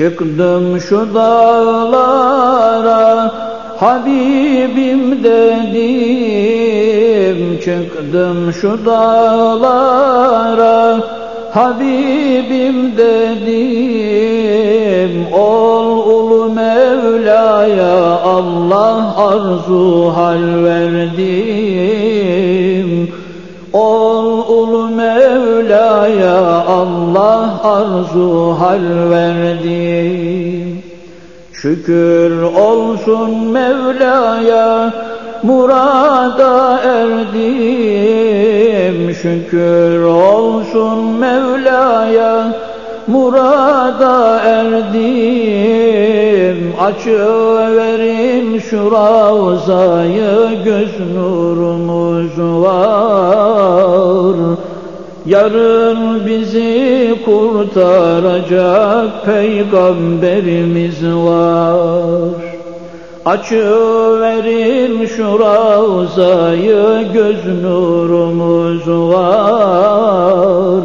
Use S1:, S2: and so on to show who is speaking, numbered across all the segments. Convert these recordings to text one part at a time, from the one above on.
S1: Çıktım şu dağlara Habibim dedim. Çıktım şu dağlara Habibim dedim. Ol ulu Mevla'ya Allah arzu hal verdim. Ol ulu arzu hal verdim Şükür olsun Mevla'ya murada erdim. Şükür olsun Mevla'ya murada erdim. Açıverin şu ravzayı göz nurumuz var Yarın bizi kurtaracak peygamberimiz var. Açıverin şu ravzayı göz nurumuz var.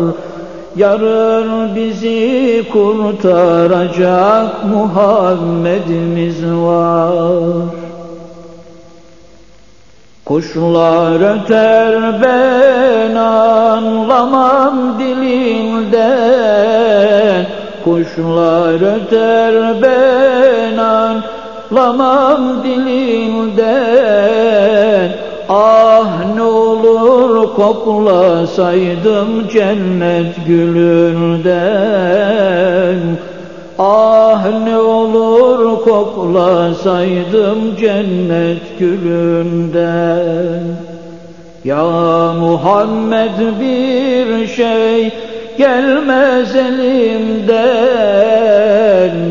S1: Yarın bizi kurtaracak Muhammedimiz var Kuşlar öter ben anlamam dilinden Kuşlar öter ben anlamam dilinden Ah ne olur koklasaydım cennet gülünden olur koklasaydım cennet gülünden Ya Muhammed bir şey gelmez elimden.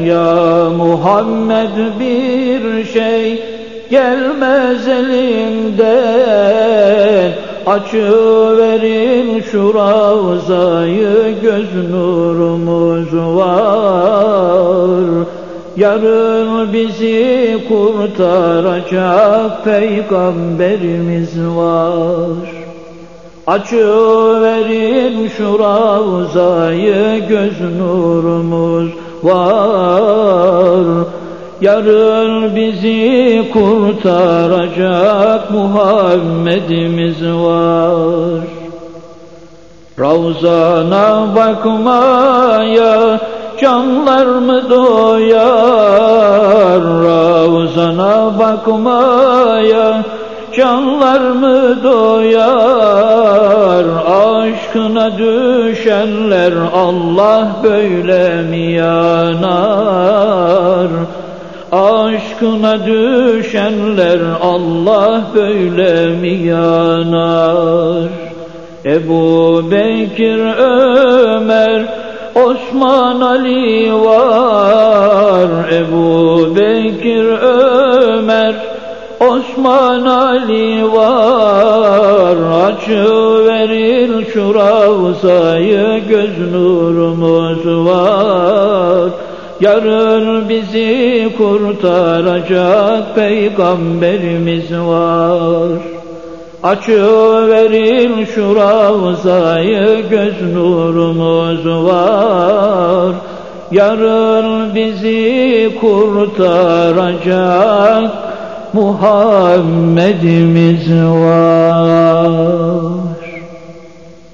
S1: Ya Muhammed bir şey gelmez elimden. Açıverin şu ravzayı göz nurumuz var Yarın bizi kurtaracak peygamberimiz var. Açıverin şu ravzayı göz nurumuz var. Yarın bizi kurtaracak Muhammedimiz var. Ravzana bakmaya canlar mı doyar? Ravzana bakmaya canlar mı doyar? Aşkına düşenler Allah böyle mi yanar? Aşkına düşenler Allah böyle mi yanar? Ebu Bekir Ömer Osman Ali var Ebu Bekir Ömer. Osman Ali var Açıverin şu ravzayı göz nurumuz var. Yarın bizi kurtaracak peygamberimiz var Açıverin şu ravzayı göz nurumuz var. Yarın bizi kurtaracak Muhammedimiz var